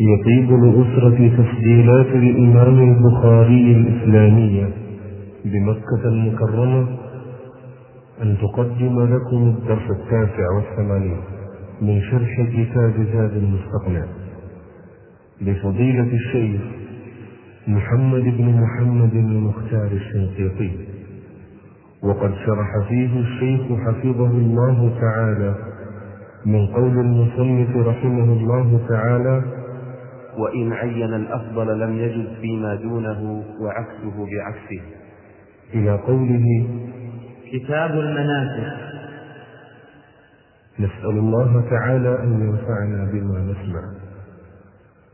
يطيب لأسرة تسجيلات الإمام البخاري الإسلامية بمكة المكرمة أن تقدم لكم الدرس التاسع والثمانين من شرح كتاب زاد المستقنع لفضيلة الشيخ محمد بن محمد المختار الشنقيطي وقد شرح فيه الشيخ حفظه الله تعالى من قول المصنف رحمه الله تعالى وإن عين الأفضل لم يجد فيما دونه وعكسه بعكسه. إلى قوله كتاب المناسك نسأل الله تعالى أن ينفعنا بما نسمع.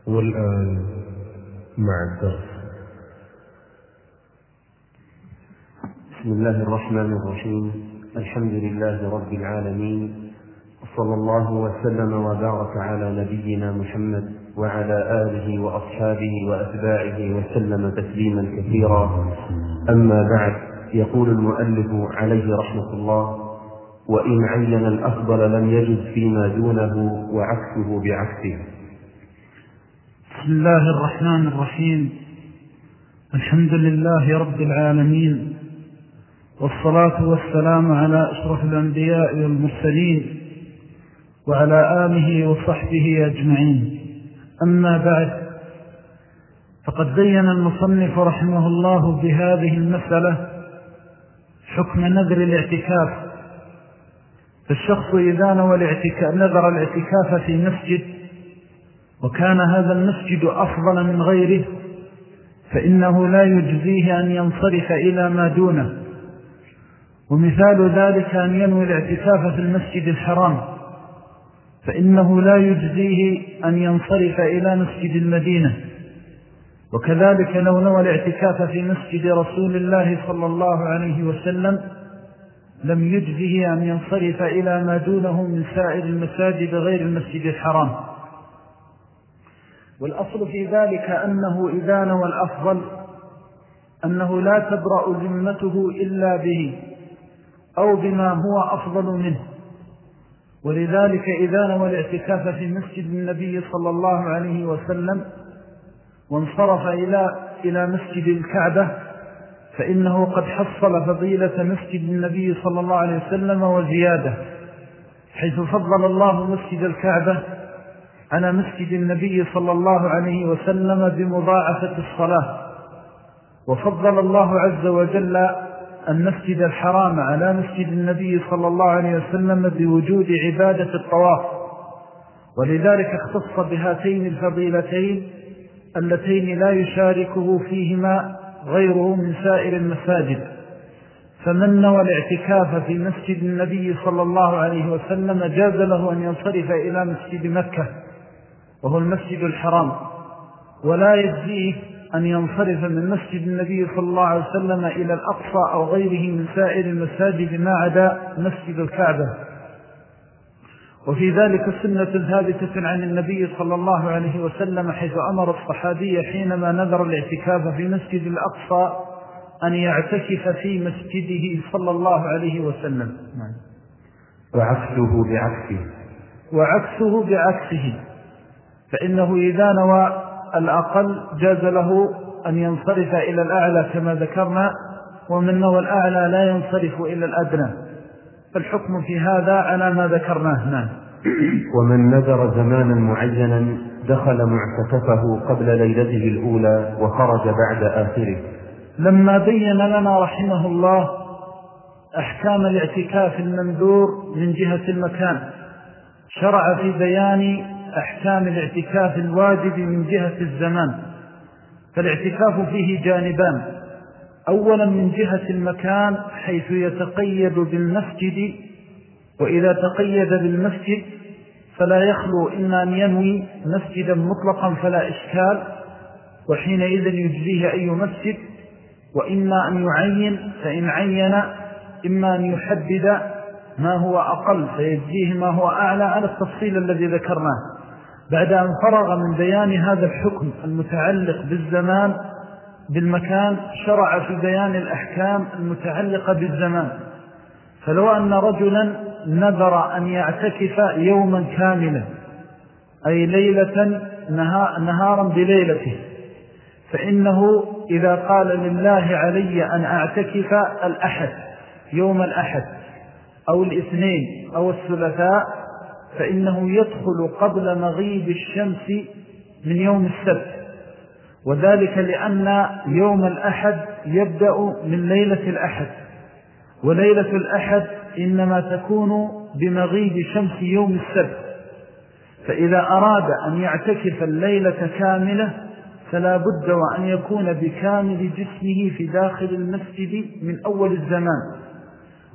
والآن مع الدرس. بسم الله الرحمن الرحيم. الحمد لله رب العالمين. وصلى الله وسلم وبارك على نبينا محمد. وعلى آله وأصحابه وأتباعه وسلم تسليما كثيرا. أما بعد يقول المؤلف عليه رحمة الله وإن عين الأفضل لم يجد فيما دونه وعكسه بعكسه. بسم الله الرحمن الرحيم. الحمد لله رب العالمين والصلاة والسلام على أشرف الأنبياء والمرسلين وعلى آله وصحبه أجمعين. أما بعد فقد بين المصنف رحمه الله بهذه المسألة حكم نذر الاعتكاف. فالشخص إذا نوى نذر الاعتكاف في مسجد وكان هذا المسجد أفضل من غيره فإنه لا يجزيه أن ينصرف إلى ما دونه. ومثال ذلك أن ينوي الاعتكاف في المسجد الحرام. فإنه لا يجزيه أن ينصرف إلى مسجد المدينة. وكذلك لو نوى الاعتكاف في مسجد رسول الله صلى الله عليه وسلم لم يجزه أن ينصرف إلى ما دونه من سائر المساجد غير المسجد الحرام. والأصل في ذلك أنه إذا نوى الأفضل أنه لا تبرأ ذمته إلا به أو بما هو أفضل منه. ولذلك إذا نوى الاعتكاف في مسجد النبي صلى الله عليه وسلم وانصرف إلى, إلى مسجد الكعبة فإنه قد حصل فضيلة مسجد النبي صلى الله عليه وسلم وزيادة حيث فضل الله مسجد الكعبة على مسجد النبي صلى الله عليه وسلم بمضاعفة الصلاة وفضل الله عز وجل المسجد الحرام على مسجد النبي صلى الله عليه وسلم بوجود عبادة الطواف. ولذلك اختص بهاتين الفضيلتين اللتين لا يشاركه فيهما غيره من سائر المساجد. فمن نوى الاعتكاف في مسجد النبي صلى الله عليه وسلم جاز له أن ينصرف إلى مسجد مكة وهو المسجد الحرام. ولا يجزيه أن ينصرف من مسجد النبي صلى الله عليه وسلم إلى الأقصى أو غيره من سائر المساجد ما عدا مسجد الكعبة. وفي ذلك سنة ثابتة عن النبي صلى الله عليه وسلم حيث أمر الصحابي حينما نذر الاعتكاف في مسجد الأقصى أن يعتكف في مسجده صلى الله عليه وسلم. وعكسه بعكسه. وعكسه بعكسه. فإنه إذا نوى الأقل جاز له أن ينصرف إلى الأعلى كما ذكرنا ومن نوى الأعلى لا ينصرف إلى الأدنى. فالحكم في هذا على ما ذكرناه نعم ومن نذر زمانا معينا دخل معتكفه قبل ليلته الأولى وخرج بعد آخره. لما بين لنا رحمه الله أحكام الاعتكاف المنذور من جهة المكان شرع في بيان أحكام الاعتكاف الواجب من جهة الزمان فالاعتكاف فيه جانبان. أولا من جهة المكان حيث يتقيد بالمسجد وإذا تقيد بالمسجد فلا يخلو إما أن ينوي مسجدا مطلقا فلا إشكال وحينئذ يجزيه أي مسجد وإما أن يعين فإن عين إما أن يحدد ما هو أقل فيجزيه ما هو أعلى على التفصيل الذي ذكرناه. بعد أن فرغ من بيان هذا الحكم المتعلق بالزمان بالمكان شرع في بيان الأحكام المتعلقة بالزمان. فلو أن رجلا نذر أن يعتكف يوما كاملا أي ليلة نهارا بليلته فإنه إذا قال لله علي أن أعتكف الأحد يوم الأحد أو الاثنين أو الثلاثاء فإنه يدخل قبل مغيب الشمس من يوم السبت. وذلك لأن يوم الأحد يبدأ من ليلة الأحد. وليلة الأحد إنما تكون بمغيب شمس يوم السبت. فإذا أراد أن يعتكف الليلة كاملة فلا بد وأن يكون بكامل جسمه في داخل المسجد من أول الزمان.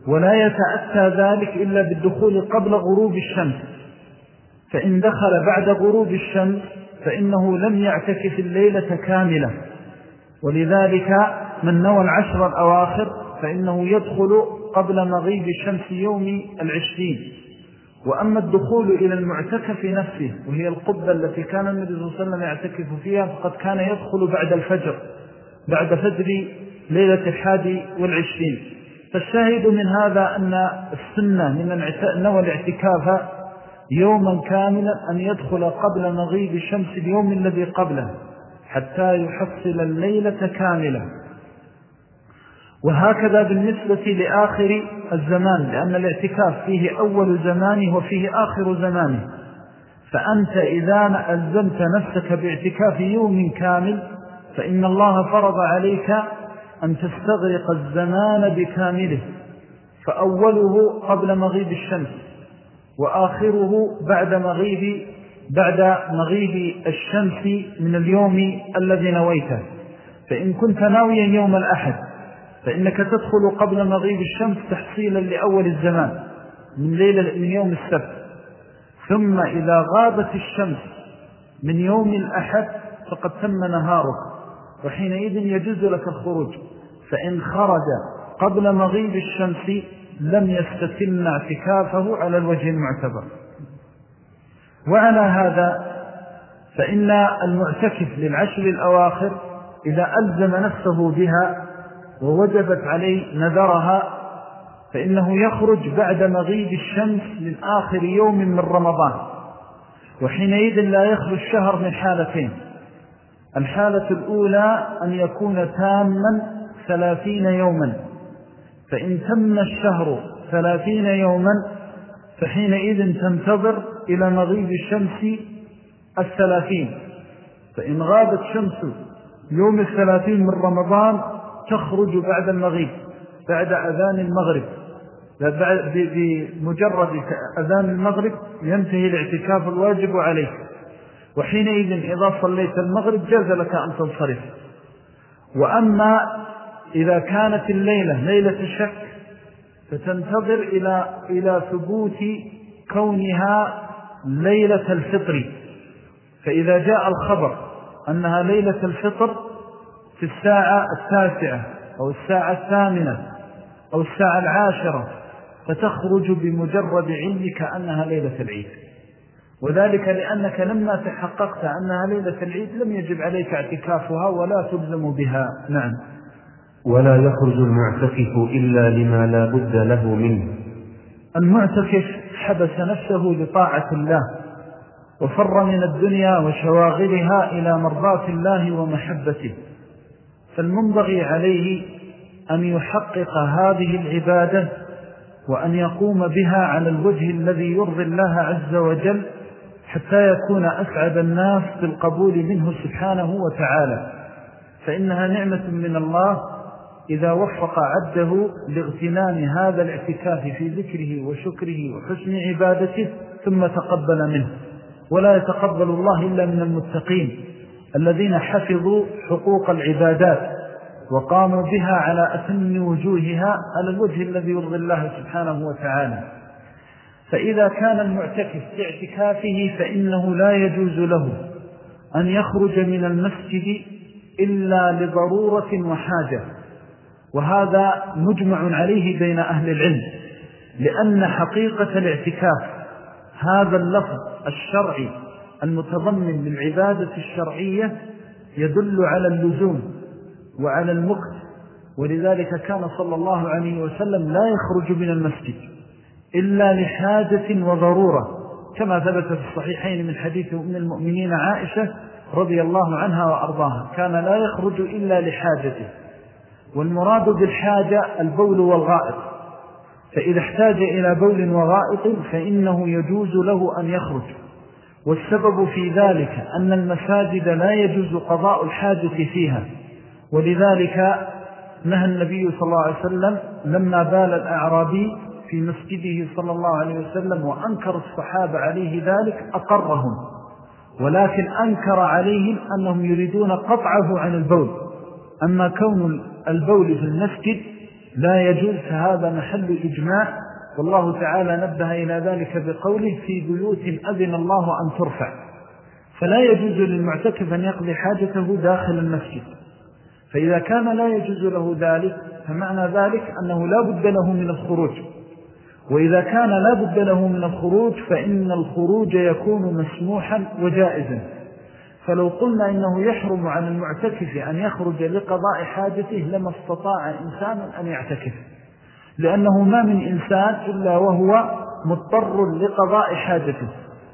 ولا يتأتى ذلك إلا بالدخول قبل غروب الشمس. فإن دخل بعد غروب الشمس فإنه لم يعتكف الليلة كاملة. ولذلك من نوى العشر الأواخر فإنه يدخل قبل مغيب الشمس يوم العشرين. وأما الدخول إلى المعتكف نفسه وهي القبة التي كان النبي صلى الله عليه وسلم يعتكف فيها فقد كان يدخل بعد الفجر بعد فجر ليلة الحادي والعشرين. فالشاهد من هذا أن السنة من نوى الاعتكاف يوما كاملا أن يدخل قبل مغيب الشمس اليوم الذي قبله حتى يحصل الليلة كاملة. وهكذا بالنسبة لآخر الزمان لأن الاعتكاف فيه أول زمانه وفيه آخر زمانه. فأنت إذا ألزمت نفسك باعتكاف يوم كامل فإن الله فرض عليك أن تستغرق الزمان بكامله فأوله قبل مغيب الشمس وآخره بعد مغيب بعد مغيب الشمس من اليوم الذي نويته. فإن كنت ناويا يوم الأحد فإنك تدخل قبل مغيب الشمس تحصيلا لأول الزمان من ليلة من يوم السبت. ثم إذا غابت الشمس من يوم الأحد فقد تم نهارك. وحينئذ يجوز لك الخروج. فإن خرج قبل مغيب الشمس لم يستتم اعتكافه على الوجه المعتبر. وعلى هذا فإن المعتكف للعشر الأواخر إذا ألزم نفسه بها ووجبت عليه نذرها فإنه يخرج بعد مغيب الشمس من آخر يوم من رمضان. وحينئذ لا يخرج الشهر من حالتين. الحالة الأولى أن يكون تاما ثلاثين يوما. فإن تم الشهر ثلاثين يوما فحينئذ تنتظر إلى مغيب الشمس الثلاثين. فإن غابت شمس يوم الثلاثين من رمضان تخرج بعد المغيب بعد أذان المغرب. بمجرد أذان المغرب ينتهي الاعتكاف الواجب عليك وحينئذ إذا صليت المغرب جاز لك أن تنصرف. وأما إذا كانت الليلة ليلة الشك فتنتظر إلى, إلى ثبوت كونها ليلة الفطر. فإذا جاء الخبر أنها ليلة الفطر في الساعة التاسعة أو الساعة الثامنة أو الساعة العاشرة فتخرج بمجرد علمك أنها ليلة العيد. وذلك لأنك لما تحققت أنها ليلة العيد لم يجب عليك اعتكافها ولا تلزم بها. نعم. ولا يخرج المعتكف إلا لما لا بد له منه. المعتكف حبس نفسه لطاعة الله وفر من الدنيا وشواغلها إلى مرضات الله ومحبته. فالمنبغي عليه أن يحقق هذه العبادة وأن يقوم بها على الوجه الذي يرضي الله عز وجل حتى يكون أسعد الناس بالقبول منه سبحانه وتعالى. فإنها نعمة من الله إذا وفق عبده لاغتنام هذا الاعتكاف في ذكره وشكره وحسن عبادته ثم تقبل منه. ولا يتقبل الله إلا من المتقين الذين حفظوا حقوق العبادات وقاموا بها على أتم وجوهها على الوجه الذي يرضي الله سبحانه وتعالى. فإذا كان المعتكف في اعتكافه فإنه لا يجوز له أن يخرج من المسجد إلا لضرورة وحاجة وهذا مجمع عليه بين أهل العلم لأن حقيقة الاعتكاف هذا اللفظ الشرعي المتضمن للعبادة الشرعية يدل على اللزوم وعلى المكت ولذلك كان صلى الله عليه وسلم لا يخرج من المسجد. إلا لحاجة وضرورة كما ثبت في الصحيحين من حديث أم المؤمنين عائشة رضي الله عنها وأرضاها كان لا يخرج إلا لحاجته. والمراد بالحاجة البول والغائط فإذا احتاج إلى بول وغائط فإنه يجوز له أن يخرج. والسبب في ذلك أن المساجد لا يجوز قضاء الحاجة فيها ولذلك نهى النبي صلى الله عليه وسلم لما بال الأعرابي في مسجده صلى الله عليه وسلم وأنكر الصحابة عليه ذلك أقرهم. ولكن أنكر عليهم أنهم يريدون قطعه عن البول. أما كون البول في المسجد لا يجوز هذا محل إجماع. والله تعالى نبه إلى ذلك بقوله في بيوت أذن الله أن ترفع. فلا يجوز للمعتكف أن يقضي حاجته داخل المسجد. فإذا كان لا يجوز له ذلك فمعنى ذلك أنه لا بد له من الخروج. وإذا كان لا بد له من الخروج فإن الخروج يكون مسموحا وجائزا. فلو قلنا إنه يحرم عن المعتكف أن يخرج لقضاء حاجته لما استطاع إنسان أن يعتكف. لأنه ما من إنسان إلا وهو مضطر لقضاء حاجته.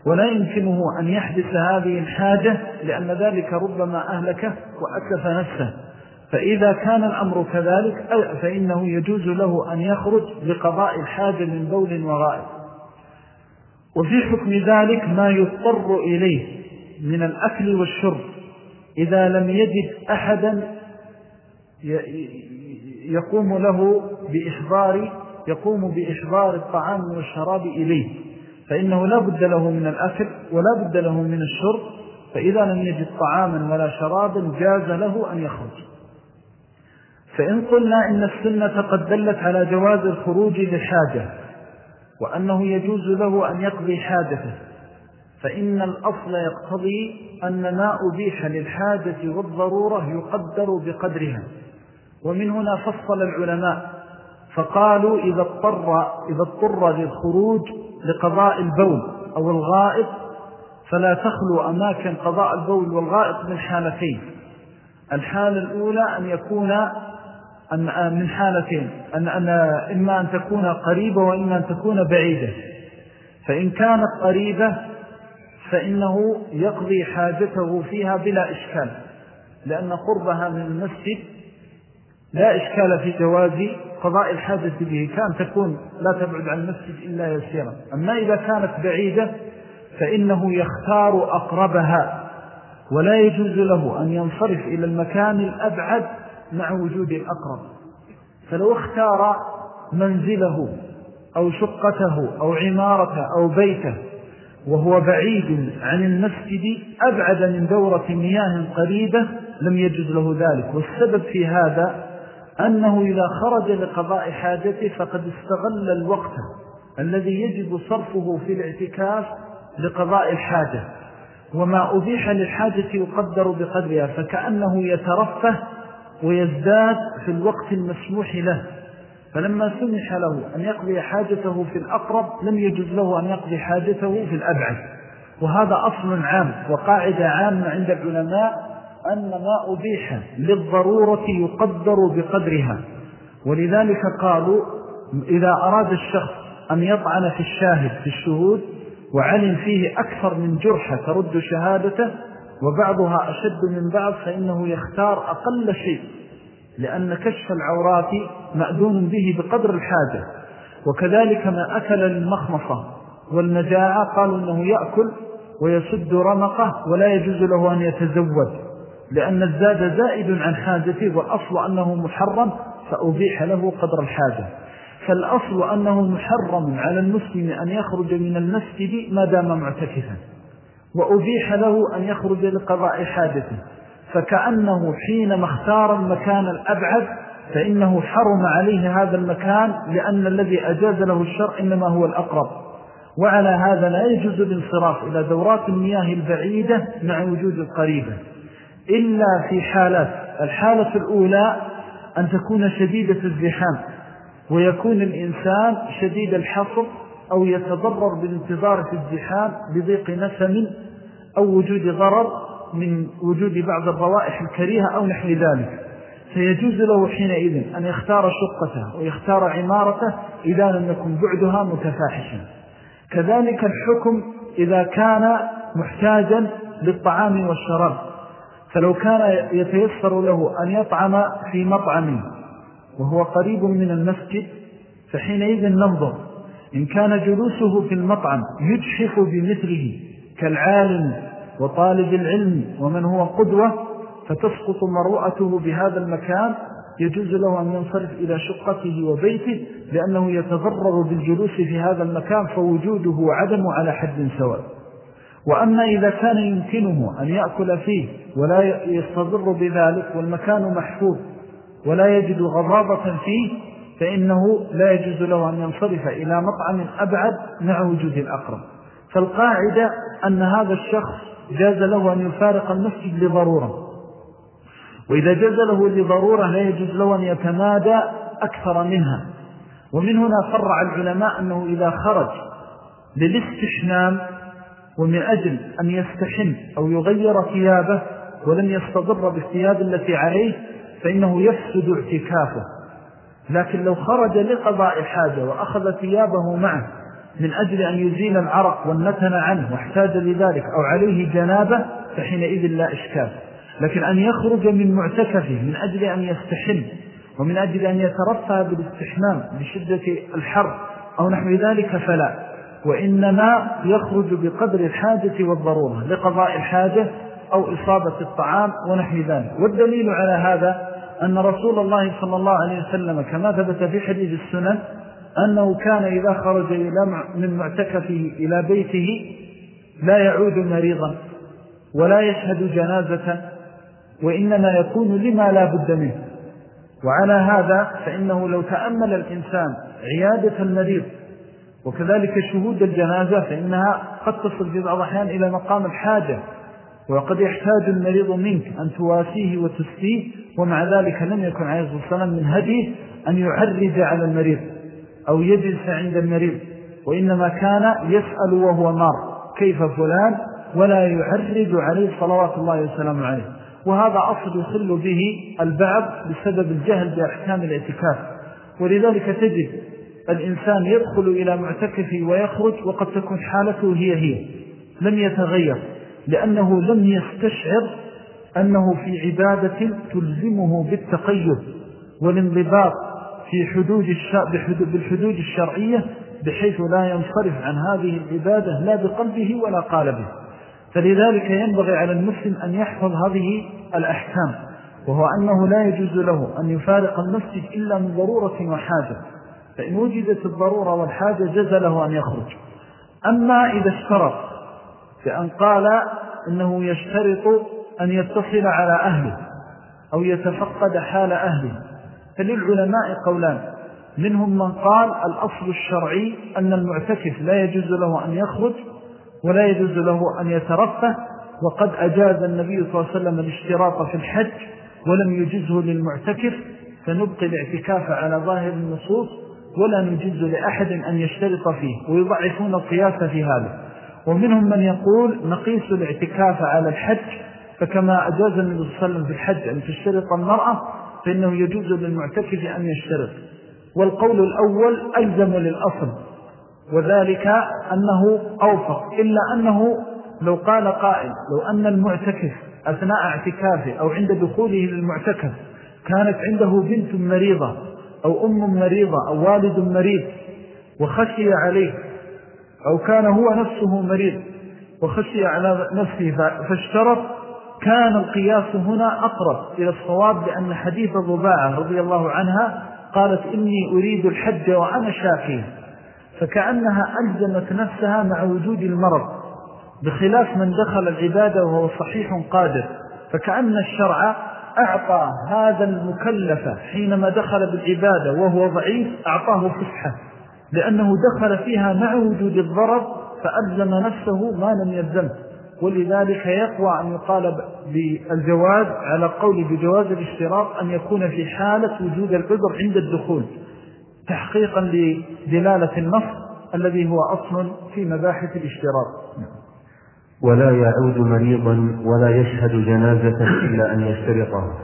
ولا يمكنه أن يحدث هذه الحاجة لأن ذلك ربما أهلكه وأتلف نفسه. فإذا كان الأمر كذلك فإنه يجوز له أن يخرج لقضاء الحاجة من بول وغائب. وفي حكم ذلك ما يضطر إليه من الأكل والشرب. إذا لم يجد أحدا يقوم له بإحضار يقوم بإحضار الطعام والشراب إليه. فإنه لا بد له من الأكل ولا بد له من الشرب. فإذا لم يجد طعاما ولا شرابا جاز له أن يخرج. فإن قلنا إن السنة قد دلت على جواز الخروج للحاجة وأنه يجوز له أن يقضي حاجته فإن الأصل يقتضي أن ما أبيح للحاجة والضرورة يقدر بقدرها. ومن هنا فصل العلماء فقالوا إذا اضطر, إذا اضطر للخروج لقضاء البول أو الغائط فلا تخلو أماكن قضاء البول والغائط من حالتين. الحالة الأولى أن يكون أن من حالتين أن أن إما أن تكون قريبة وإما أن تكون بعيدة. فإن كانت قريبة فإنه يقضي حاجته فيها بلا إشكال لأن قربها من المسجد لا إشكال في جواز قضاء الحاجة به. كان تكون لا تبعد عن المسجد إلا يسيرا. أما إذا كانت بعيدة فإنه يختار أقربها ولا يجوز له أن ينصرف إلى المكان الأبعد مع وجود الأقرب. فلو اختار منزله أو شقته أو عمارته أو بيته وهو بعيد عن المسجد أبعد من دورة مياه قريبة لم يجد له ذلك. والسبب في هذا أنه إذا خرج لقضاء حاجته فقد استغل الوقت الذي يجب صرفه في الاعتكاف لقضاء الحاجة. وما أبيح للحاجة يقدر بقدرها فكأنه يترفه ويزداد في الوقت المسموح له. فلما سمح له أن يقضي حاجته في الأقرب لم يجوز له أن يقضي حاجته في الأبعد. وهذا أصل عام وقاعدة عامة عند العلماء أن ما أبيح للضرورة يقدر بقدرها. ولذلك قالوا إذا أراد الشخص أن يطعن في الشاهد في الشهود وعلم فيه أكثر من جرحة ترد شهادته وبعضها أشد من بعض فإنه يختار أقل شيء لأن كشف العورات مأذون به بقدر الحاجة. وكذلك ما أكل المخمصة والمجاعة قالوا أنه يأكل ويسد رمقه ولا يجوز له أن يتزود لأن الزاد زائد عن حاجته والأصل أنه محرم فأبيح له قدر الحاجة. فالأصل أنه محرم على المسلم أن يخرج من المسجد ما دام معتكفا. وأبيح له أن يخرج لقضاء حاجته. فكأنه حينما اختار المكان الأبعد فإنه حرم عليه هذا المكان لأن الذي أجاز له الشرع إنما هو الأقرب. وعلى هذا لا يجوز الانصراف إلى دورات المياه البعيدة مع وجود القريبة. إلا في حالات الحالة الأولى أن تكون شديدة الزحام ويكون الإنسان شديد الحصر أو يتضرر بالانتظار في الزحام بضيق نسم أو وجود ضرر من وجود بعض الروائح الكريهة أو نحو ذلك. فيجوز له حينئذ أن يختار شقته ويختار عمارته إذا لم يكن بعدها متفاحشا. كذلك الحكم إذا كان محتاجا للطعام والشراب. فلو كان يتيسر له أن يطعم في مطعم وهو قريب من المسجد فحينئذ ننظر إن كان جلوسه في المطعم يجحف بمثله كالعالم وطالب العلم ومن هو قدوة فتسقط مروءته بهذا المكان. يجوز له أن ينصرف إلى شقته وبيته لأنه يتضرر بالجلوس في هذا المكان فوجوده وعدمه على حد سواء. وأما إذا كان يمكنه أن يأكل فيه ولا يستضر بذلك والمكان محفوظ ولا يجد غضابة فيه فإنه لا يجوز له أن ينصرف إلى مطعم أبعد مع وجود الأقرب. فالقاعدة أن هذا الشخص جاز له أن يفارق المسجد لضرورة. وإذا جاز له لضرورة لا يجوز له أن يتمادى أكثر منها. ومن هنا فرع العلماء أنه إذا خرج للاستحنام ومن أجل أن يستحن أو يغير ثيابه ولم يستضر بالثياب التي عليه فإنه يفسد اعتكافه. لكن لو خرج لقضاء حاجة وأخذ ثيابه معه من أجل أن يزيل العرق والنتن عنه واحتاج لذلك أو عليه جنابة فحينئذ لا إشكال. لكن أن يخرج من معتكفه من أجل أن يستحن ومن أجل أن يترفع بالاستحمام بشدة الحر أو نحو ذلك فلا. وإنما يخرج بقدر الحاجة والضرورة لقضاء الحاجة أو إصابة الطعام ونحو ذلك. والدليل على هذا أن رسول الله صلى الله عليه وسلم كما ثبت في حديث السنن أنه كان إذا خرج من معتكفه إلى بيته لا يعود مريضا ولا يشهد جنازة وإنما يكون لما لا بد منه. وعلى هذا فإنه لو تأمل الإنسان عيادة المريض وكذلك شهود الجنازة فإنها قد تصل في بعض الأحيان إلى مقام الحاجة. وقد يحتاج المريض منك أن تواسيه وتسفيه ومع ذلك لم يكن عليه الصلاة والسلام من هديه أن يعرج على المريض أو يجلس عند المريض وإنما كان يسأل وهو مار كيف فلان؟ ولا يعرج عليه صلوات الله وسلام عليه. وهذا أصل يخل به البعض بسبب الجهل بأحكام الاعتكاف. ولذلك تجد الإنسان يدخل إلى معتكفه ويخرج وقد تكون حالته هي هي لم يتغير. لأنه لم يستشعر أنه في عبادة تلزمه بالتقيد والانضباط في حدود بالحدود الشرعية بحيث لا ينصرف عن هذه العبادة لا بقلبه ولا قالبه. فلذلك ينبغي على المسلم أن يحفظ هذه الأحكام وهو أنه لا يجوز له أن يفارق المسجد إلا من ضرورة وحاجة. فإن وجدت الضرورة والحاجة جز له أن يخرج. أما إذا اشترط بأن قال إنه يشترط أن يتصل على أهله أو يتفقد حال أهله. فللعلماء قولان منهم من قال الأصل الشرعي أن المعتكف لا يجوز له أن يخرج ولا يجوز له أن يترفه وقد أجاز النبي صلى الله عليه وسلم الاشتراط في الحج ولم يجزه للمعتكف فنبقي الاعتكاف على ظاهر النصوص ولا نجز لأحد أن يشترط فيه ويضعفون القياس في هذا. ومنهم من يقول نقيس الاعتكاف على الحج فكما أجاز النبي صلى الله عليه وسلم في الحج أن تشترط المرأة فإنه يجوز للمعتكف أن يشترط. والقول الأول ألزم للأصل وذلك أنه أوفق إلا أنه لو قال قائل لو أن المعتكف أثناء اعتكافه أو عند دخوله للمعتكف كانت عنده بنت مريضة أو أم مريضة أو والد مريض وخشي عليه أو كان هو نفسه مريض وخشي على نفسه فاشترط كان القياس هنا أقرب إلى الصواب لأن حديث ضباعة رضي الله عنها قالت إني أريد الحج وأنا شاكيه فكأنها ألزمت نفسها مع وجود المرض بخلاف من دخل العبادة وهو صحيح قادر. فكأن الشرع أعطى هذا المكلف حينما دخل بالعبادة وهو ضعيف أعطاه فسحة. لأنه دخل فيها مع وجود الضرر فألزم نفسه ما لم يلزمه. ولذلك يقوى أن يقال بالجواز على قول بجواز الاشتراط أن يكون في حالة وجود العذر عند الدخول. تحقيقا لدلالة النص الذي هو أصل في مباحث الاشتراط. ولا يعود مريضا ولا يشهد جنازة إلا أن يشترطه.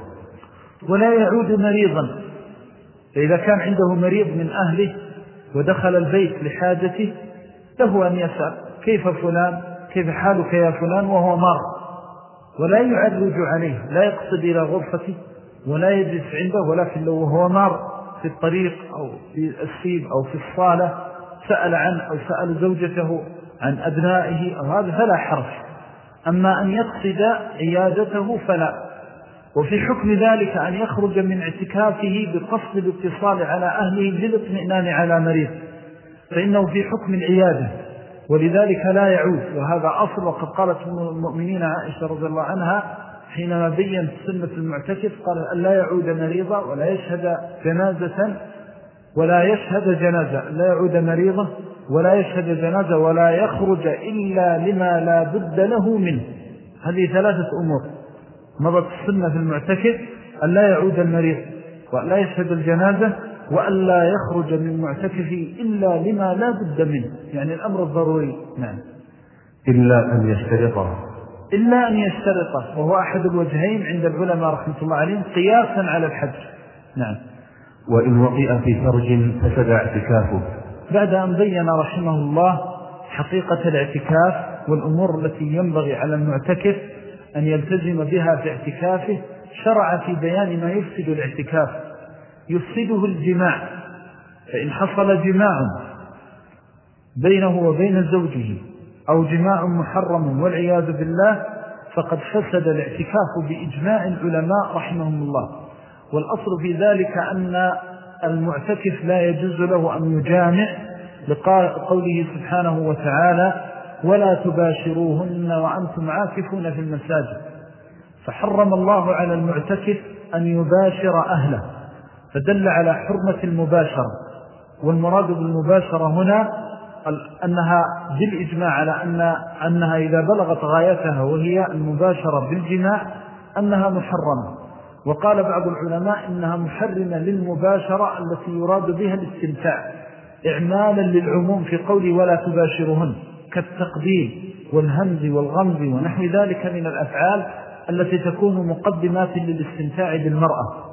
ولا يعود مريضا. فإذا كان عنده مريض من أهله ودخل البيت لحاجته له أن يسأل كيف فلان؟ كيف حالك يا فلان؟ وهو مار ولا يعرج عليه لا يقصد إلى غرفته ولا يجلس عنده ولكن لو هو مار في الطريق أو في السيب أو في الصالة سأل عنه أو سأل زوجته عن أبنائه أو هذا فلا حرج. أما أن يقصد عيادته فلا. وفي حكم ذلك أن يخرج من اعتكافه بقصد الاتصال على أهله للاطمئنان على مريض. فإنه في حكم العيادة. ولذلك لا يعود. وهذا أصل وقد قالت المؤمنين عائشة رضي الله عنها حينما بين سنة المعتكف قال أن لا يعود مريضا ولا يشهد جنازة ولا يشهد جنازة. لا يعود مريضا ولا يشهد جنازة ولا يخرج إلا لما لا بد له منه. هذه ثلاثة أمور. مضت السنة في المعتكف أن لا يعود المريض وأن لا يشهد الجنازة وأن لا يخرج من معتكفه إلا لما لا بد منه. يعني الأمر الضروري نعم. إلا أن يشترطه. إلا أن يشترطه وهو أحد الوجهين عند العلماء رحمة الله عليهم قياسا على الحج. نعم. وإن وقئ في فرج فسد اعتكافه. بعد أن بين رحمه الله حقيقة الاعتكاف والأمور التي ينبغي على المعتكف أن يلتزم بها في اعتكافه شرع في بيان ما يفسد الاعتكاف. يفسده الجماع. فإن حصل جماع بينه وبين زوجه أو جماع محرم والعياذ بالله فقد فسد الاعتكاف بإجماع العلماء رحمهم الله. والأصل في ذلك أن المعتكف لا يجوز له أن يجامع لقوله سبحانه وتعالى ولا تباشروهن وأنتم عاكفون في المساجد. فحرم الله على المعتكف أن يباشر أهله. فدل على حرمة المباشرة. والمراد بالمباشرة هنا أنها بالإجماع على أن أنها إذا بلغت غايتها وهي المباشرة بالجماع أنها محرمة. وقال بعض العلماء إنها محرمة للمباشرة التي يراد بها الاستمتاع. إعمالا للعموم في قول ولا تباشرهن. كالتقديم والهمز والغمز ونحو ذلك من الأفعال التي تكون مقدمات للاستمتاع بالمرأة.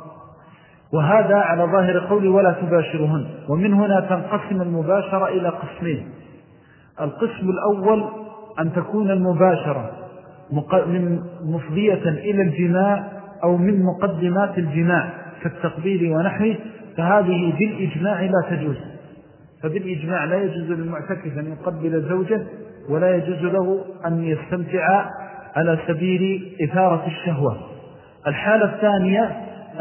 وهذا على ظاهر قول ولا تباشرهن. ومن هنا تنقسم المباشرة إلى قسمين. القسم الأول أن تكون المباشرة من مفضية إلى الجماع أو من مقدمات الجماع كالتقبيل ونحوه فهذه بالإجماع لا تجوز. فبالإجماع لا يجوز للمعتكف أن يقبل زوجه ولا يجوز له أن يستمتع على سبيل إثارة الشهوة. الحالة الثانية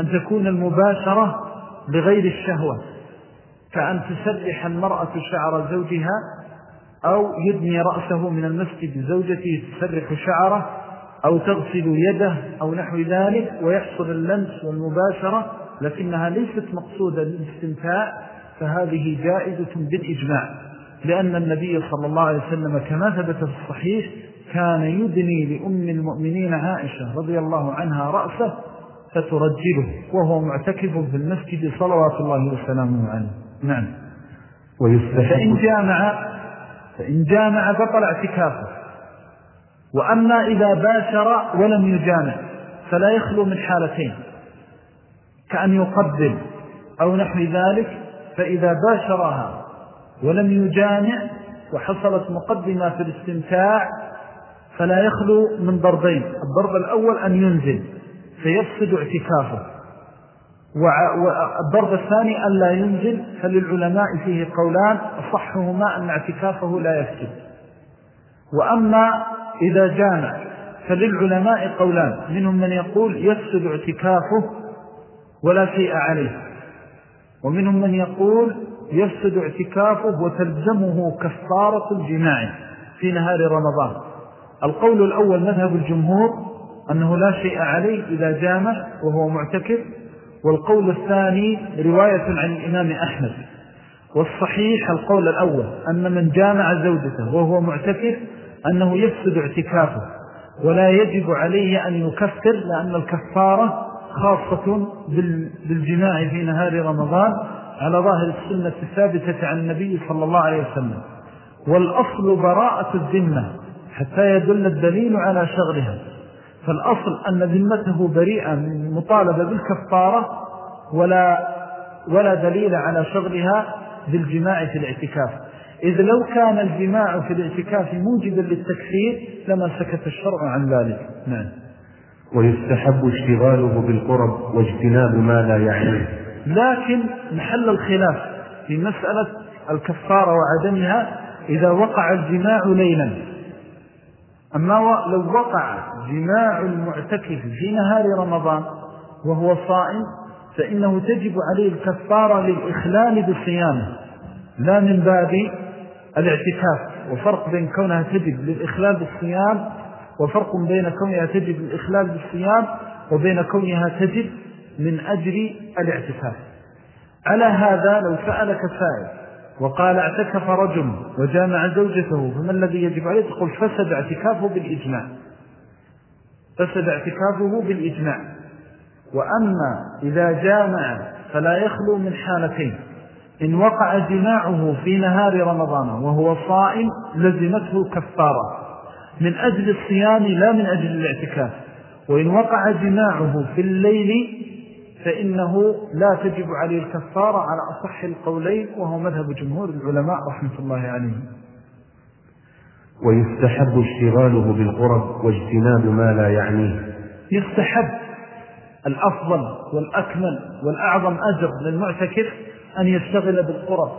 أن تكون المباشرة بغير الشهوة كأن تسرح المرأة شعر زوجها أو يدني رأسه من المسجد زوجته تسرح شعره أو تغسل يده أو نحو ذلك ويحصل اللمس والمباشرة لكنها ليست مقصودة للاستمتاع فهذه جائزة بالإجماع لأن النبي صلى الله عليه وسلم كما ثبت في الصحيح كان يدني لأم المؤمنين عائشة رضي الله عنها رأسه فترجله وهو معتكف في المسجد صلوات الله وسلامه عليه. نعم. فإن جامع فإن جامع بطل اعتكافه. وأما إذا باشر ولم يجامع فلا يخلو من حالتين كأن يقبل أو نحو ذلك فإذا باشرها ولم يجامع وحصلت مقدمة في الاستمتاع فلا يخلو من ضربين. الضرب الأول أن ينزل فيفسد اعتكافه. والضرب الثاني أن لا ينزل فللعلماء فيه قولان أصحهما أن اعتكافه لا يفسد. وأما إذا جامع فللعلماء قولان منهم من يقول يفسد اعتكافه ولا شيء عليه. ومنهم من يقول يفسد اعتكافه وتلزمه كفارة الجماع في نهار رمضان. القول الأول مذهب الجمهور أنه لا شيء عليه إذا جامع وهو معتكف والقول الثاني رواية عن الإمام أحمد. والصحيح القول الأول أن من جامع زوجته وهو معتكف أنه يفسد اعتكافه ولا يجب عليه أن يكفر لأن الكفارة خاصة بالجماع في نهار رمضان على ظاهر السنة الثابتة عن النبي صلى الله عليه وسلم. والأصل براءة الذمة حتى يدل الدليل على شغلها. فالأصل أن ذمته بريئة من مطالبة بالكفارة ولا, ولا دليل على شغلها بالجماع في الاعتكاف. إذ لو كان الجماع في الاعتكاف موجدا للتكفير لما سكت الشرع عن ذلك. نعم. ويستحب اشتغاله بالقرب واجتناب ما لا يعنيه لكن محل الخلاف في مسألة الكفارة وعدمها إذا وقع الجماع ليلا. أما لو وقع جماع المعتكف في نهار رمضان وهو صائم فإنه تجب عليه الكفارة للإخلال بالصيام لا من باب الاعتكاف وفرق بين كونها تجب للإخلال بالصيام وفرق بين كونها تجب للإخلال بالصيام وبين كونها تجب من أجل الاعتكاف. على هذا لو سألك سائل وقال اعتكف رجل وجامع زوجته فما الذي يجب عليه؟ تقول فسد اعتكافه بالإجماع. فسد اعتكافه بالإجماع. وأما إذا جامع فلا يخلو من حالتين. إن وقع جماعة في نهار رمضان وهو صائم لزمته كفارة. من أجل الصيام لا من أجل الاعتكاف. وإن وقع جماعة في الليل فإنه لا تجب عليه الكفارة على أصح القولين وهو مذهب جمهور العلماء رحمة الله عليهم. ويستحب اشتغاله بالقرب واجتناب ما لا يعنيه. يستحب الأفضل والأكمل والأعظم أجر للمعتكف أن يشتغل بالقرب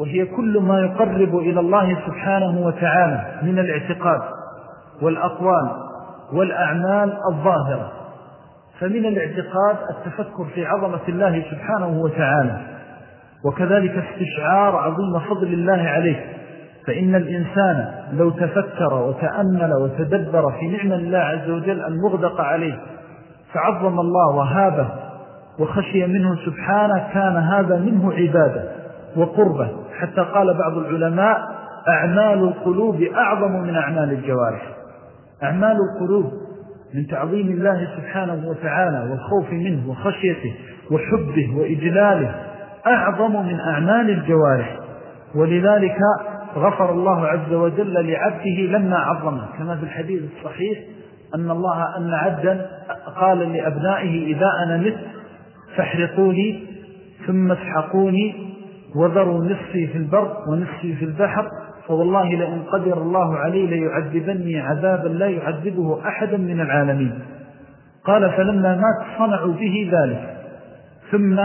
وهي كل ما يقرب إلى الله سبحانه وتعالى من الاعتقاد والأقوال والأعمال الظاهرة. فمن الاعتقاد التفكر في عظمة الله سبحانه وتعالى وكذلك استشعار عظيم فضل الله عليه. فإن الإنسان لو تفكر وتأمل وتدبر في نعم الله عز وجل المغدق عليه فعظم الله وهابه وخشي منه سبحانه كان هذا منه عبادة وقربة. حتى قال بعض العلماء أعمال القلوب أعظم من أعمال الجوارح. أعمال القلوب من تعظيم الله سبحانه وتعالى والخوف منه وخشيته وحبه وإجلاله أعظم من أعمال الجوارح. ولذلك غفر الله عز وجل لعبده لما عظمه. كما في الحديث الصحيح أن الله أن عبدا قال لأبنائه إذا أنا مت فاحرقوني ثم اسحقوني وذروا نصفي في البر ونصفي في البحر فوالله لئن قدر الله علي ليعذبني عذابا لا يعذبه أحدا من العالمين. قال فلما مات صنعوا به ذلك. ثم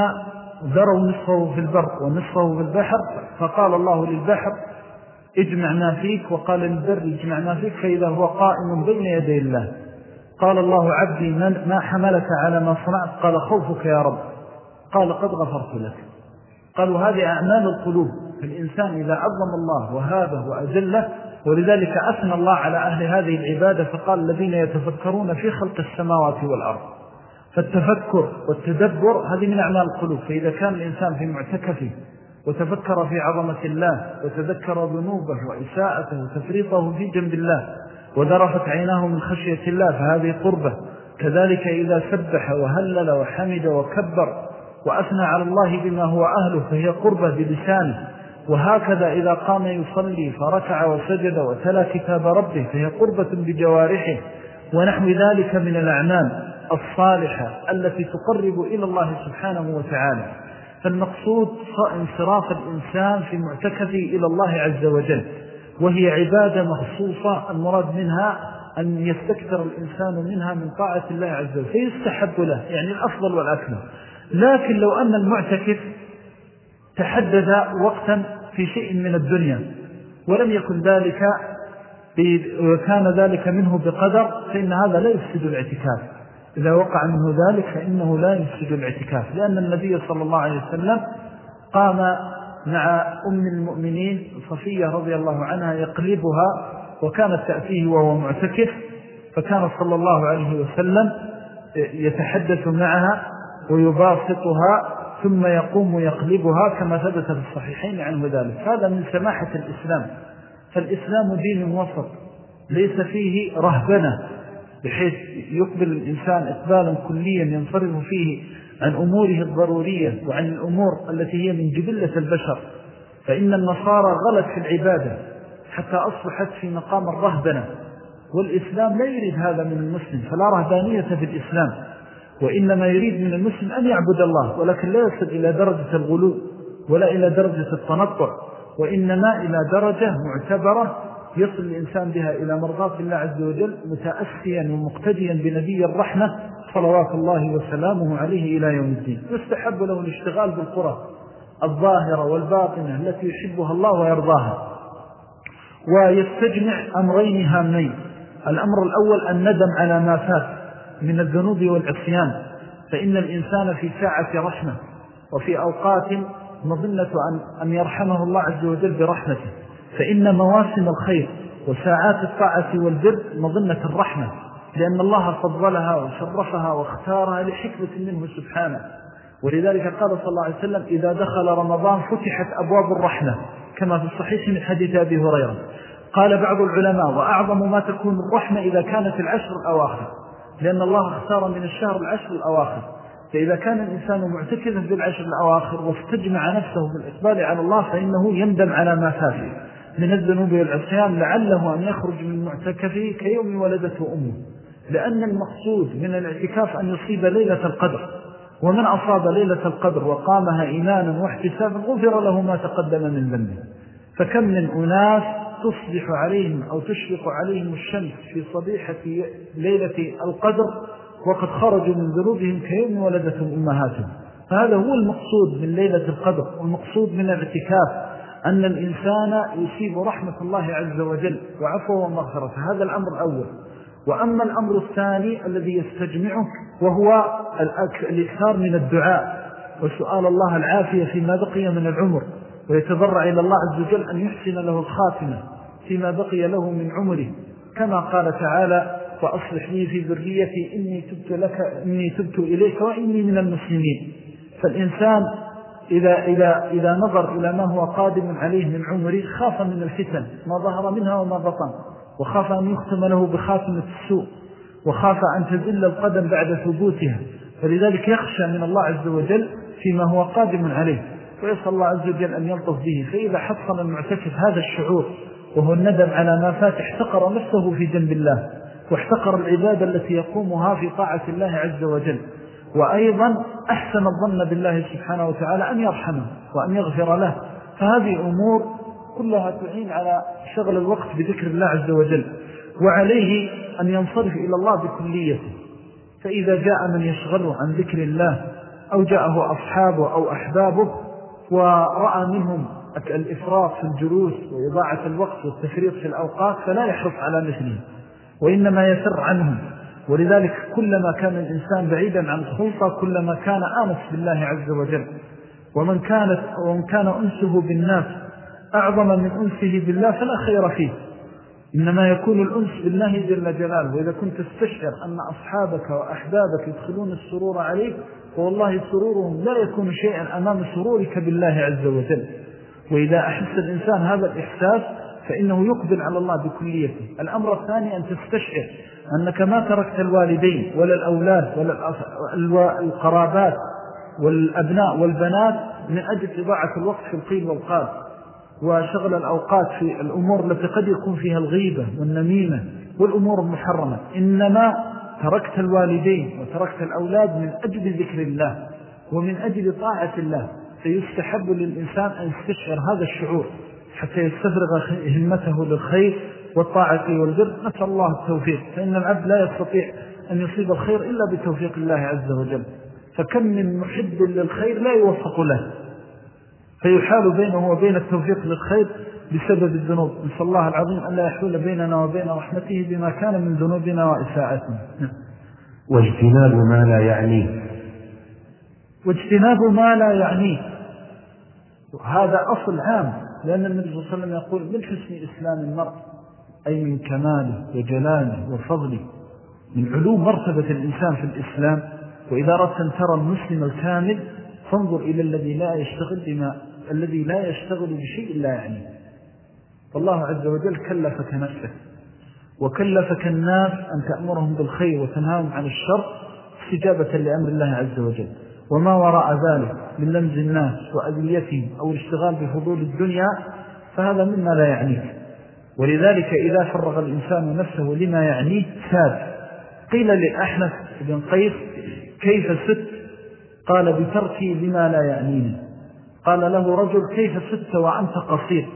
ذروا نصفه في البر ونصفه في البحر فقال الله للبحر اجمع ما فيك وقال للبر اجمع ما فيك فإذا هو قائم بين يدي الله. قال الله عبدي ما حملك على ما صنعت؟ قال خوفك يا رب. قال قد غفرت لك. قالوا هذه أعمال القلوب. فالإنسان إذا عظم الله وهابه وأجله ولذلك أثنى الله على أهل هذه العبادة فقال الذين يتفكرون في خلق السماوات والأرض. فالتفكر والتدبر هذه من أعمال القلوب. فإذا كان الإنسان في معتكفه وتفكر في عظمة الله وتذكر ذنوبه وإساءته وتفريطه في جنب الله ودرفت عيناه من خشية الله فهذه قربة. كذلك إذا سبح وهلل وحمد وكبر وأثنى على الله بما هو أهله فهي قربة بلسانه. وهكذا إذا قام يصلي فركع وسجد وتلا كتاب ربه فهي قربة بجوارحه. ونحو ذلك من الأعمال الصالحة التي تقرب إلى الله سبحانه وتعالى. فالمقصود انصراف الإنسان في معتكفه إلى الله عز وجل. وهي عبادة مخصوصة المراد منها أن يستكثر الإنسان منها من طاعة الله عز وجل فيستحب له يعني الأفضل والأكمل. لكن لو أن المعتكف تحدد وقتا في شيء من الدنيا ولم يكن ذلك وكان ذلك منه بقدر فإن هذا لا يفسد الاعتكاف. إذا وقع منه ذلك فإنه لا يفسد الاعتكاف. لأن النبي صلى الله عليه وسلم قام مع أم المؤمنين صفية رضي الله عنها يقلبها وكانت تأتيه وهو معتكف فكان صلى الله عليه وسلم يتحدث معها ويباسطها ثم يقوم يقلبها كما ثبت في الصحيحين عنه ذلك. هذا من سماحة الإسلام. فالإسلام دين وسط. ليس فيه رهبنة بحيث يقبل الإنسان إقبالا كليا ينصرف فيه عن أموره الضرورية وعن الأمور التي هي من جبلة البشر. فإن النصارى غلت في العبادة حتى أصبحت في مقام الرهبنة. والإسلام لا يريد هذا من المسلم فلا رهبانية في الإسلام. وإنما يريد من المسلم أن يعبد الله ولكن لا يصل إلى درجة الغلو ولا إلى درجة التنطع وإنما إلى درجة معتبرة يصل الإنسان بها إلى مرضات الله عز وجل متأسيا ومقتديا بنبي الرحمة صلوات الله وسلامه عليه إلى يوم الدين. يستحب له الاشتغال بالقرى الظاهرة والباطنة التي يحبها الله ويرضاها. ويستجمع أمرين هامين. الأمر الأول الندم على ما فات. من الذنوب والعصيان فإن الإنسان في ساعة رحمة وفي أوقات مظنة أن يرحمه الله عز وجل برحمته. فإن مواسم الخير وساعات الطاعة والبر مظنة الرحمة لأن الله فضلها وشرفها واختارها لحكمة منه سبحانه. ولذلك قال صلى الله عليه وسلم إذا دخل رمضان فتحت أبواب الرحمة كما في الصحيح من حديث أبي هريرة. قال بعض العلماء وأعظم ما تكون الرحمة إذا كانت العشر الأواخر. لأن الله اختار من الشهر العشر الأواخر. فإذا كان الإنسان معتكفا بالعشر الأواخر واستجمع نفسه بالإقبال على الله فإنه يندم على ما فات من الذنوب والعصيان لعله أن يخرج من معتكفه كيوم ولدته أمه. لأن المقصود من الاعتكاف أن يصيب ليلة القدر ومن أصاب ليلة القدر وقامها إيمانا واحتسابا غفر له ما تقدم من ذنبه. فكم من أناس تصبح عليهم أو تشرق عليهم الشمس في صبيحة ليلة القدر وقد خرجوا من ذنوبهم كيوم ولدتهم أمهاتهم. فهذا هو المقصود من ليلة القدر والمقصود من الاعتكاف أن الإنسان يصيب رحمة الله عز وجل وعفو ومغفرة. هذا الأمر الأول. وأما الأمر الثاني الذي يستجمعه وهو الإكثار من الدعاء. وسؤال الله العافية فيما بقي من العمر. ويتضرع إلى الله عز وجل أن يحسن له الخاتمة. فيما بقي له من عمره. كما قال تعالى وأصلح لي في ذريتي إني تبت, لك إني تبت إليك وإني من المسلمين. فالإنسان إذا, إذا, إذا نظر إلى ما هو قادم عليه من عمره خاف من الفتن ما ظهر منها وما بطن وخاف أن يختم له بخاتمة السوء وخاف أن تزل القدم بعد ثبوتها. فلذلك يخشى من الله عز وجل فيما هو قادم عليه. ويسأل الله عز وجل أن يلطف به. فإذا حصل المعتكف هذا الشعور وهو الندم على ما فات احتقر نفسه في جنب الله واحتقر العبادة التي يقومها في طاعة الله عز وجل. وأيضا أحسن الظن بالله سبحانه وتعالى أن يرحمه وأن يغفر له. فهذه أمور كلها تعين على شغل الوقت بذكر الله عز وجل. وعليه أن ينصرف إلى الله بكليته. فإذا جاء من يشغله عن ذكر الله أو جاءه أصحابه أو أحبابه ورأى منهم الإفراط في الجلوس وإضاعة الوقت والتفريط في الأوقات فلا يحرص على مثله وإنما يسر عنهم. ولذلك كلما كان الإنسان بعيدا عن الخلطة كلما كان آنس بالله عز وجل. ومن, كانت ومن كان أنسه بالناس أعظم من أنسه بالله فلا خير فيه. إنما يكون الأنس بالله جل جلاله. وإذا كنت تستشعر أن أصحابك وأحبابك يدخلون السرور عليك فوالله سرورهم لا يكون شيئا أمام سرورك بالله عز وجل. وإذا أحس الإنسان هذا الإحساس فإنه يقبل على الله بكليته. الأمر الثاني أن تستشعر أنك ما تركت الوالدين ولا الأولاد ولا القرابات والأبناء والبنات من أجل إضاعة الوقت في القيل والقال. وشغل الأوقات في الأمور التي قد يكون فيها الغيبة والنميمة والأمور المحرمة. إنما تركت الوالدين وتركت الأولاد من أجل ذكر الله ومن أجل طاعة الله. فيستحب للإنسان أن يستشعر هذا الشعور حتى يستفرغ همته للخير والطاعة والبر. نسأل الله التوفيق. فإن العبد لا يستطيع أن يصيب الخير إلا بتوفيق الله عز وجل. فكم من محب للخير لا يوفق له. فيحال بينه وبين التوفيق للخير بسبب الذنوب. نسأل الله العظيم أن لا يحول بيننا وبين رحمته بما كان من ذنوبنا وإساءتنا. واجتناب ما لا يعنيه. واجتناب ما لا يعنيه. هذا أصل عام لأن النبي صلى الله عليه وسلم يقول من حسن إسلام المرء؟ أي من كماله وجلاله وفضله. من علو مرتبة الإنسان في الإسلام. وإذا أردت أن ترى المسلم الكامل فانظر إلى الذي لا يشتغل بما الذي لا يشتغل بشيء لا يعني فالله عز وجل كلفك نفسك. وكلفك الناس أن تأمرهم بالخير وتنهاهم عن الشر استجابة لأمر الله عز وجل. وما وراء ذلك من لمز الناس وأذيتهم أو الاشتغال بفضول الدنيا فهذا مما لا يعنيك. ولذلك إذا فرغ الإنسان نفسه لما يعنيه ساد. قيل للأحنف بن قيس كيف ست؟ قال بتركي لما لا يعنيني. قال له رجل كيف ست وأنت قصير؟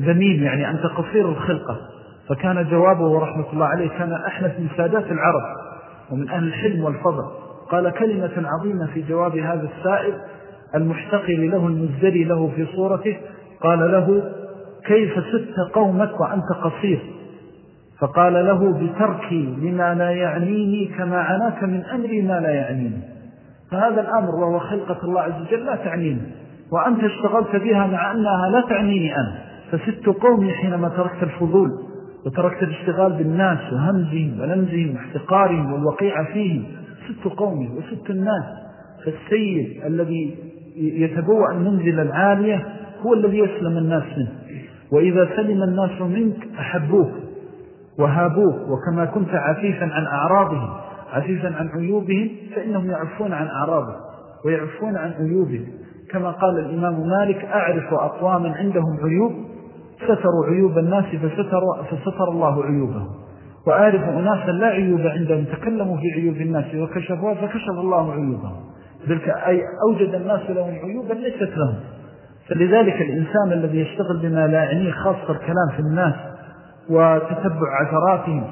ذميم يعني أنت قصير الخلقة. فكان جوابه رحمة الله عليه كان أحنف من سادات العرب ومن أهل الحلم والفضل. قال كلمة عظيمة في جواب هذا السائل المحتقر له المزدري له في صورته قال له كيف ست قومك وأنت قصير؟ فقال له بتركي لما لا يعنيني كما عناك من أمري ما لا يعنيني. فهذا الأمر وهو خلقة الله عز وجل لا تعنيني وأنت اشتغلت بها مع أنها لا تعنيني أنا. فست قومي حينما تركت الفضول وتركت الاشتغال بالناس وهمزهم ولمزهم واحتقارهم والوقيع فيهم ست قومي وست الناس فالسيد الذي يتبوأ المنزل العالية هو الذي يسلم الناس منه. وإذا سلم الناس منك أحبوك وهابوك وكما كنت عفيفا عن أعراضهم عفيفا عن عيوبهم فإنهم يعفون عن أعراضهم ويعفون عن عيوبهم كما قال الإمام مالك أعرف أقواما عندهم عيوب ستروا عيوب الناس فستر, فستر الله عيوبهم. وأعرف أناسا لا عيوب عندهم تكلموا في عيوب الناس وكشفوا فكشف الله عيوبهم. أي أوجد الناس لهم عيوبا ليست لهم. فلذلك الإنسان الذي يشتغل بما لا يعنيه خاصة الكلام في الناس وتتبع عثراتهم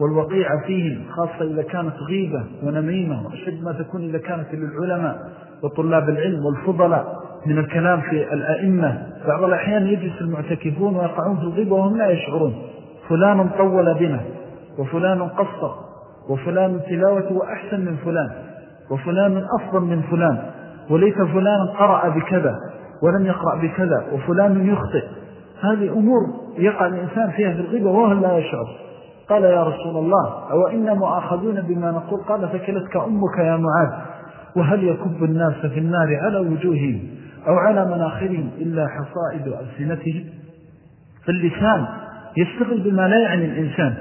والوقيع فيهم خاصة إذا كانت غيبة ونميمة وأشد ما تكون إذا كانت للعلماء وطلاب العلم والفضلاء من الكلام في الأئمة. بعض الأحيان يجلس المعتكفون ويقعون في الغيبة وهم لا يشعرون. فلان طول بنا. وفلان قصر وفلان تلاوته أحسن من فلان وفلان أفضل من فلان وليس فلان قرأ بكذا ولم يقرأ بكذا وفلان يخطئ. هذه أمور يقع الإنسان فيها في الغيبة وهو لا يشعر. قال يا رسول الله أو إنا مؤاخذون بما نقول؟ قال فكلتك أمك يا معاذ. وهل يكب الناس في النار على وجوههم أو على مناخرهم إلا حصائد ألسنتهم؟ فاللسان يشتغل بما لا يعني الإنسان.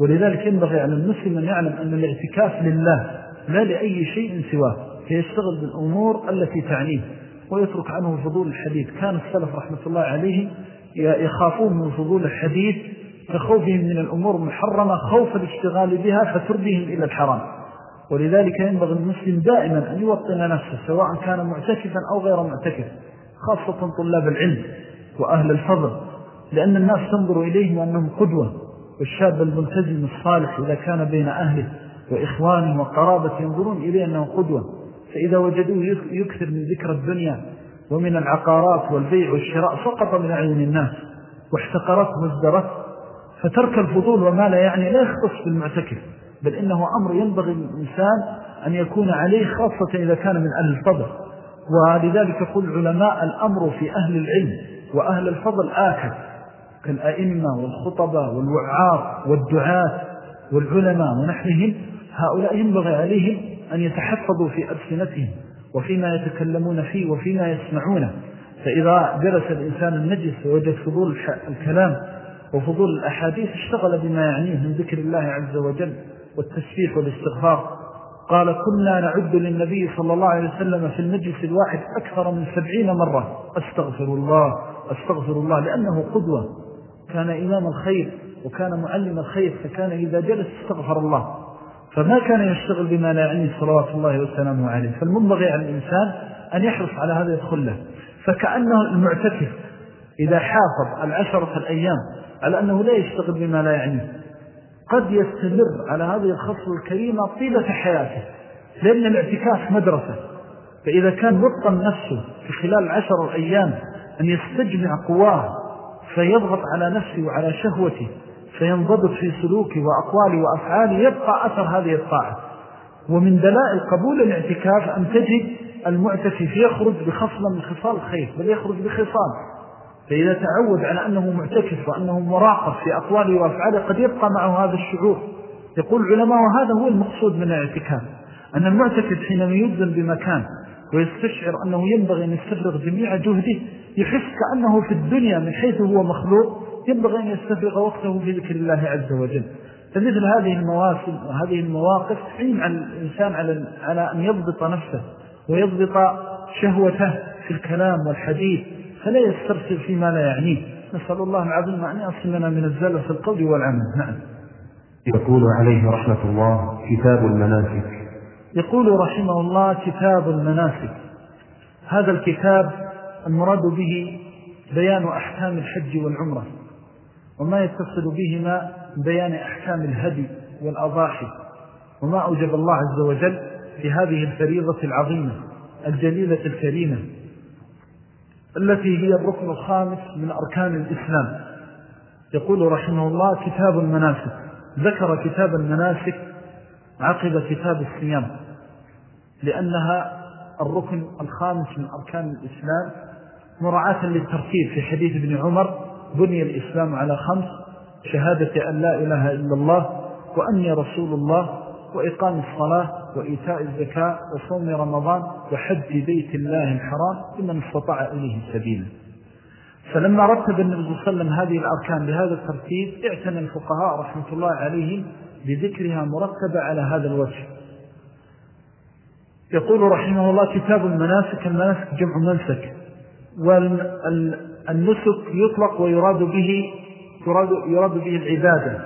ولذلك ينبغي على المسلم أن يعلم أن الاعتكاف لله لا لأي شيء سواه فيشتغل بالأمور التي تعنيه ويترك عنه فضول الحديث. كان السلف رحمة الله عليه يخافون من فضول الحديث كخوفهم من الأمور المحرمة خوف الاشتغال بها فتردهم إلى الحرام. ولذلك ينبغي المسلم دائما أن يوطن نفسه سواء كان معتكفا أو غير معتكف خاصة طلاب العلم وأهل الفضل لأن الناس تنظر إليهم أنهم قدوة. والشاب الملتزم الصالح إذا كان بين أهله وإخوانه وقرابة ينظرون إليه أنه قدوة. فإذا وجدوه يكثر من ذكر الدنيا ومن العقارات والبيع والشراء سقط من عين الناس واحتقرت وازدرت فترك الفضول وما لا يعني لا يختص بالمعتكف بل إنه أمر ينبغي الإنسان أن يكون عليه خاصة إذا كان من أهل الفضل. ولذلك يقول علماء الأمر في أهل العلم وأهل الفضل آكد. كالأئمة والخطبة والوعاظ والدعاة والعلماء ونحنهم هؤلاء ينبغي عليهم أن يتحفظوا في ألسنتهم وفيما يتكلمون فيه وفيما يسمعونه. فإذا جلس الإنسان النجس ووجد فضول الكلام وفضول الأحاديث اشتغل بما يعنيه من ذكر الله عز وجل والتسبيح والاستغفار. قال كنا نعد للنبي صلى الله عليه وسلم في المجلس الواحد أكثر من سبعين مرة. أستغفر الله أستغفر الله لأنه قدوة. كان إمام الخير وكان معلم الخير فكان إذا جلس استغفر الله. فما كان يشتغل بما لا يعنيه صلوات الله وسلامه عليه. فالمنبغي على الإنسان أن يحرص على هذه الخلة. فكأنه المعتكف إذا حافظ العشرة الأيام على أنه لا يشتغل بما لا يعنيه. قد يستمر على هذه الخصل الكريمة طيلة حياته لأن الاعتكاف مدرسة. فإذا كان وطن نفسه في خلال العشر الأيام أن يستجمع قواه فيضغط على نفسه وعلى شهوته فينضبط في سلوكه وأقواله وأفعاله يبقى أثر هذه الطاعة. ومن دلائل قبول الاعتكاف أن تجد المعتكف يخرج بخصلة من خصال الخير بل يخرج بخصال فإذا تعود على أنه معتكف وأنه مراقب في أقواله وأفعاله قد يبقى معه هذا الشعور. يقول العلماء وهذا هو المقصود من الاعتكاف أن المعتكف حينما يبذل بمكان ويستشعر أنه ينبغي أن يستفرغ جميع جهده يحس كأنه في الدنيا من حيث هو مخلوق ينبغي أن يستفرغ وقته في ذكر الله عز وجل. فمثل هذه المواسم وهذه المواقف تعين على الإنسان على, على أن يضبط نفسه ويضبط شهوته في الكلام والحديث فلا يسترسل فيما لا يعنيه. نسأل الله العظيم أن يصلنا من الزلة في القول والعمل. نعم. يقول عليه رحمة الله كتاب المناسك يقول رحمه الله كتاب المناسك. هذا الكتاب المراد به بيان أحكام الحج والعمرة وما يتصل بهما بيان أحكام الهدي والأضاحي وما أوجب الله عز وجل في هذه الفريضة العظيمة الجليلة الكريمة التي هي الركن الخامس من أركان الإسلام. يقول رحمه الله كتاب المناسك ذكر كتاب المناسك عقب كتاب الصيام لأنها الركن الخامس من أركان الإسلام مراعاة للترتيب. في حديث ابن عمر بني الإسلام على خمس شهادة أن لا إله إلا الله وأني رسول الله وإقام الصلاة وإيتاء الزكاة وصوم رمضان وحج بيت الله الحرام لمن استطاع إليه سبيلا. فلما رتب النبي صلى الله عليه وسلم هذه الأركان بهذا الترتيب اعتنى الفقهاء رحمة الله عليهم بذكرها مرتبة على هذا الوجه. يقول رحمه الله كتاب المناسك المناسك جمع منسك. والنسك يطلق ويراد به يراد به العبادة.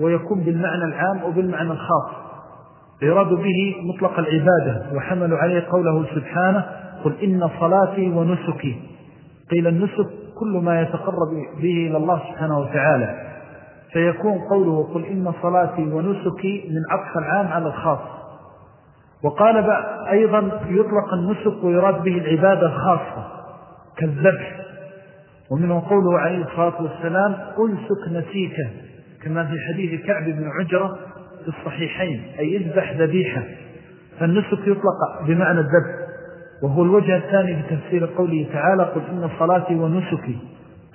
ويكون بالمعنى العام وبالمعنى الخاص. يراد به مطلق العبادة. وحمل عليه قوله سبحانه قل إن صلاتي ونسكي. قيل النسك كل ما يتقرب به إلى الله سبحانه وتعالى. فيكون قوله قل إن صلاتي ونسكي من عطف العام على الخاص. وقال أيضا يطلق النسك ويراد به العبادة الخاصة كالذبح. ومنه قوله عليه الصلاة والسلام أنسك نسيك كما في حديث كعب بن عجرة في الصحيحين أي اذبح ذبيحة. فالنسك يطلق بمعنى الذبح. وهو الوجه الثاني في تفسير قوله تعالى قل إن صلاتي ونسكي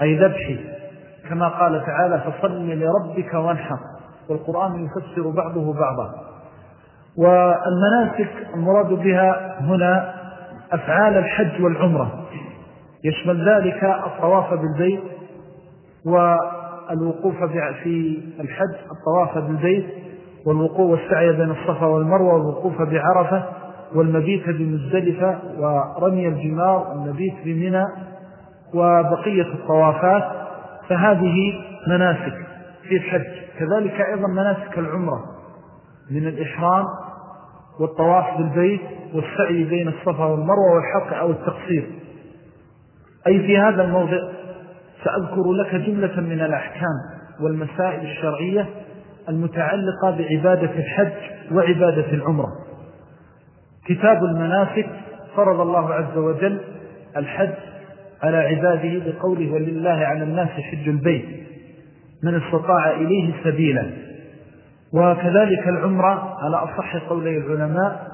أي ذبحي. كما قال تعالى فصل لربك وانحر. والقرآن يفسر بعضه بعضا. والمناسك المراد بها هنا أفعال الحج والعمرة. يشمل ذلك الطواف بالبيت والوقوف في الحج الطواف بالبيت والوقوف والسعي بين الصفا والمروة والوقوف بعرفة والمبيت بمزدلفة ورمي الجمار والمبيت بمنى وبقية الطوافات. فهذه مناسك في الحج. كذلك أيضا مناسك العمرة من الإحرام والطواف بالبيت والسعي بين الصفا والمروة والحق أو التقصير. أي في هذا الموضع سأذكر لك جملة من الأحكام والمسائل الشرعية المتعلقة بعبادة الحج وعبادة العمرة. كتاب المناسك فرض الله عز وجل الحج على عباده بقوله ولله على الناس حج البيت من استطاع إليه سبيلا. وكذلك العمرة على أصح قولي العلماء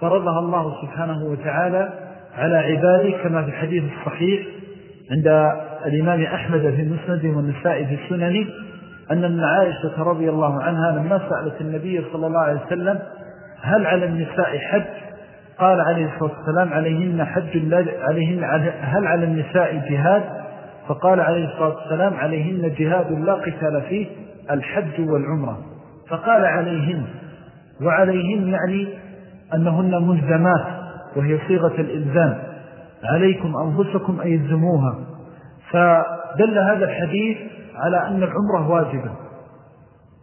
فرضها الله سبحانه وتعالى على عباده كما في الحديث الصحيح عند الإمام أحمد في المسند والنساء في السنن أن عائشة رضي الله عنها لما سألت النبي صلى الله عليه وسلم هل على النساء حج؟ قال عليه الصلاة والسلام عليهن حج عليهن هل على النساء جهاد؟ فقال عليه الصلاة والسلام عليهن جهاد لا قتال فيه الحج والعمرة. فقال عليهن وعليهن يعني أنهن ملزمات وهي صيغة الإلزام. عليكم أنفسكم أن يلزموها. فدل هذا الحديث على أن العمرة واجبة.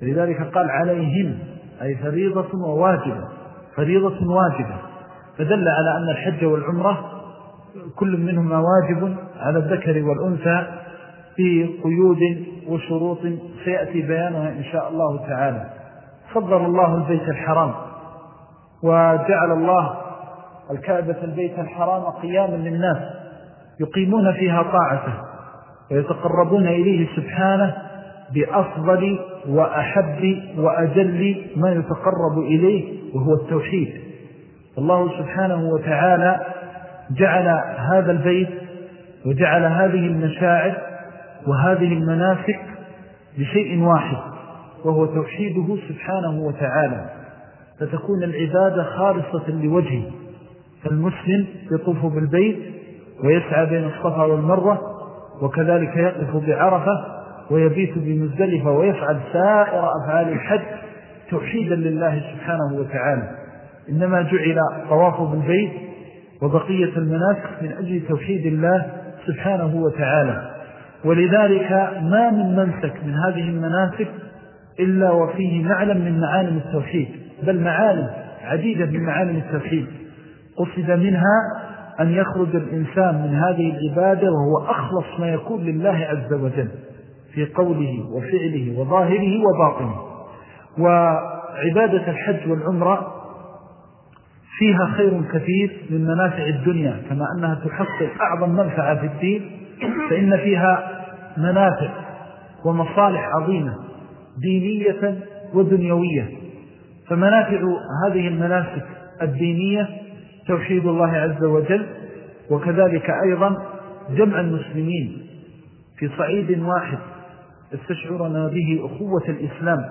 لذلك قال عليهن أي فريضة وواجبة. فريضة واجبة. فدل على أن الحج والعمرة كل منهما واجب على الذكر والأنثى في قيود وشروط سيأتي بيانها إن شاء الله تعالى. فضل الله البيت الحرام وجعل الله الكعبة البيت الحرام قياما للناس يقيمون فيها طاعته ويتقربون إليه سبحانه بأفضل وأحب وأجل ما يتقرب إليه وهو التوحيد. الله سبحانه وتعالى جعل هذا البيت وجعل هذه المشاعر وهذه المناسك بشيء واحد وهو توحيده سبحانه وتعالى. فتكون العبادة خالصة لوجهه. فالمسلم يطوف بالبيت ويسعى بين الصفا والمروة وكذلك يقف بعرفة ويبيت بمزدلفة ويفعل سائر أفعال الحج توحيدا لله سبحانه وتعالى. إنما جعل طواف بالبيت وبقية المناسك من أجل توحيد الله سبحانه وتعالى. ولذلك ما من منسك من هذه المناسك إلا وفيه معلم من معالم التوحيد بل معالم عديدة من معالم التوحيد. قصد منها أن يخرج الإنسان من هذه العبادة وهو أخلص ما يكون لله عز وجل في قوله وفعله وظاهره وباطنه. وعبادة الحج والعمرة فيها خير كثير من منافع الدنيا كما أنها تحصل أعظم منفعة في الدين فإن فيها منافع ومصالح عظيمة دينية ودنيوية. فمنافع هذه المناسك الدينية توحيد الله عز وجل وكذلك أيضا جمع المسلمين في صعيد واحد استشعرنا به أخوة الإسلام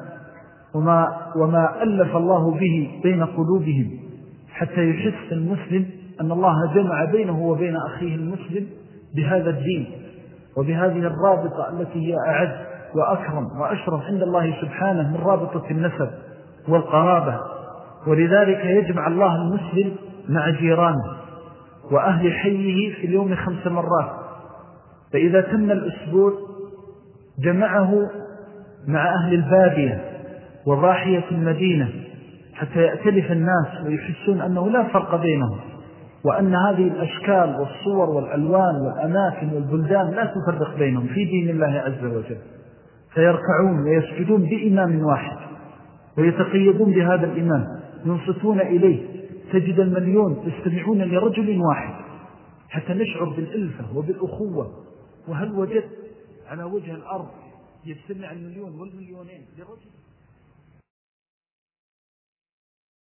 وما, وما ألف الله به بين قلوبهم. حتى يحس المسلم أن الله جمع بينه وبين أخيه المسلم بهذا الدين وبهذه الرابطة التي هي أعز وأكرم وأشرف عند الله سبحانه من رابطة النسب والقرابة. ولذلك يجمع الله المسلم مع جيرانه وأهل حيه في اليوم خمس مرات. فإذا تم الأسبوع جمعه مع أهل البادية وضاحية المدينة حتى يأتلف الناس ويحسون أنه لا فرق بينهم وأن هذه الأشكال والصور والألوان والأماكن والبلدان لا تفرق بينهم في دين الله عز وجل. فيركعون ويسجدون بإمام واحد ويتقيدون بهذا الإمام ينصتون إليه تجد المليون يستمعون لرجل واحد. حتى نشعر بالإلفة وبالأخوة وهل وجدت على وجه الأرض يستمع المليون والمليونين لرجل